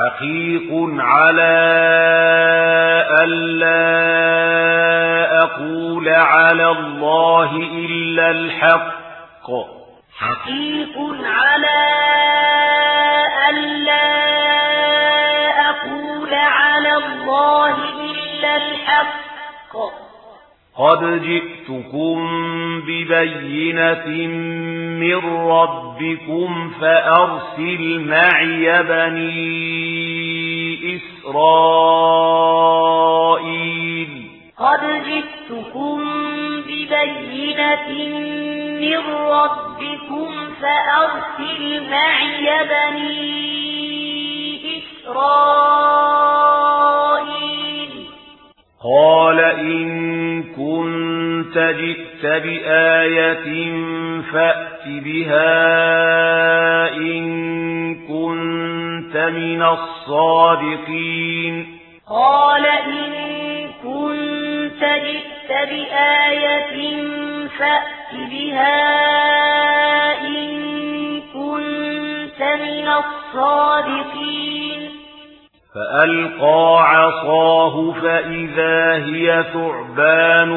حقيق على ألا أقول على الله إلا الحق. حقيق على ألا أقول على الله إلا الحق. قد جئتكم ببينة من ربكم فأرسل معي بني إسرائيل. قد جئتكم ببينة من ربكم فأرسل معي بني إسرائيل. قال إن كنت جئت بآية فأرسل فَأْتِ بِهَا إِن كُنتَ مِنَ الصَّادِقِينَ قَالَ إِن كُنتَ جِئْتَ بِآيَةٍ فَأْتِ بِهَا إِن كُنتَ مِنَ الصَّادِقِينَ فَأَلْقَى عَصَاهُ فَإِذَا هِيَ ثُعْبَانٌ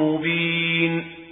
مُبِينٌ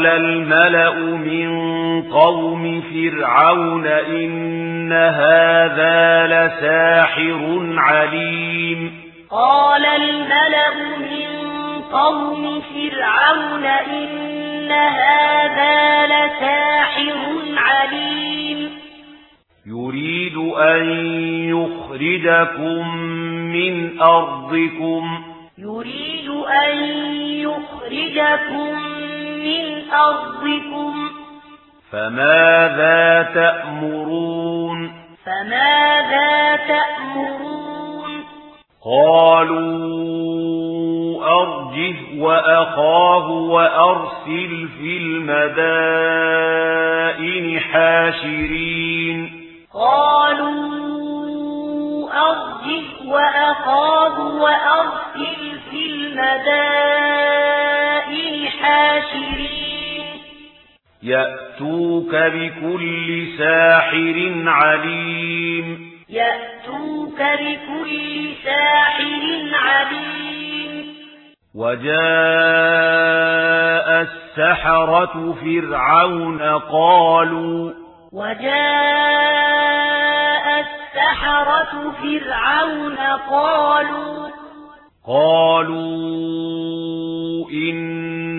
قال الملأ من قوم فرعون إن هذا لساحر عليم قال الملأ من قوم فرعون إن هذا لساحر عليم يريد أن يخرجكم من أرضكم يريد أن يخرجكم من أرضكم فماذا تأمرون؟ فماذا تأمرون؟ قالوا أرجه وأخاه وأرسل في المدائن حاشرين. قالوا أرجه وأخاه وأرسل في المدائن يأتوك بكل ساحر عليم يأتوك بكل ساحر عليم وجاء السحرة فرعون قالوا وجاء السحرة فرعون قالوا قالوا إن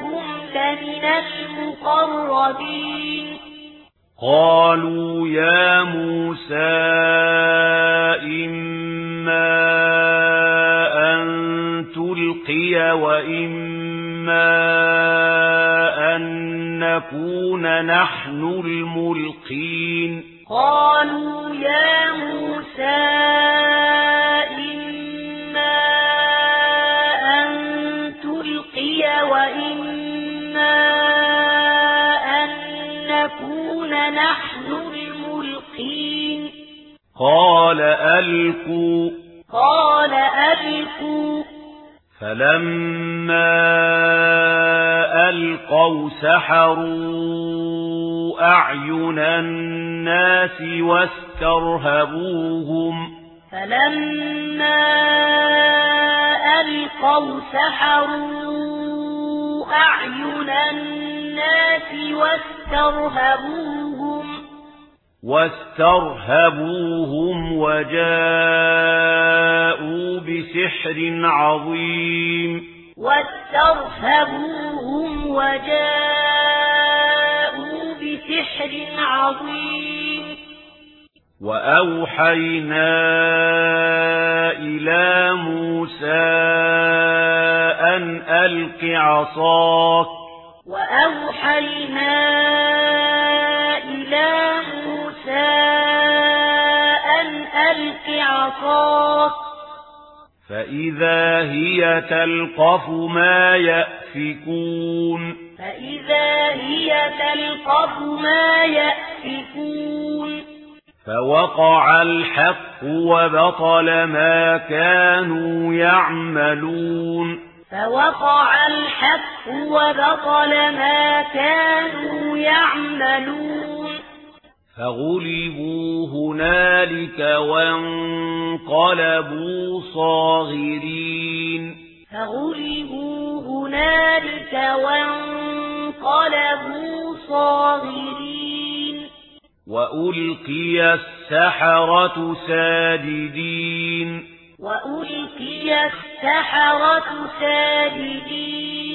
كنت لمن المقربين قالوا يا موسى إما أن تلقي وإما أن نكون نحن الملقين قالوا نحن الملقين. قال ألقوا. قال ألقوا. فلما ألقوا سحروا أعين الناس واسترهبوهم. فلما ألقوا سحروا أعين الناس واسترهبوهم. واسترهبوهم وجاءوا بسحر عظيم واسترهبوهم وجاءوا بسحر عظيم وأوحينا إلى موسى أن ألق عصاك وأوحينا موسى أن ألق عصاك فإذا هي تلقف ما يأفكون. فإذا هي تلقف ما يأفكون. فوقع الحق وبطل ما كانوا يعملون. فوقع الحق وبطل ما كانوا يعملون. فغلبوا هنالك وانقلبوا صاغرين. فغلبوا هنالك وانقلبوا صاغرين. وألقي السحرة ساجدين. وألقي السحرة ساجدين.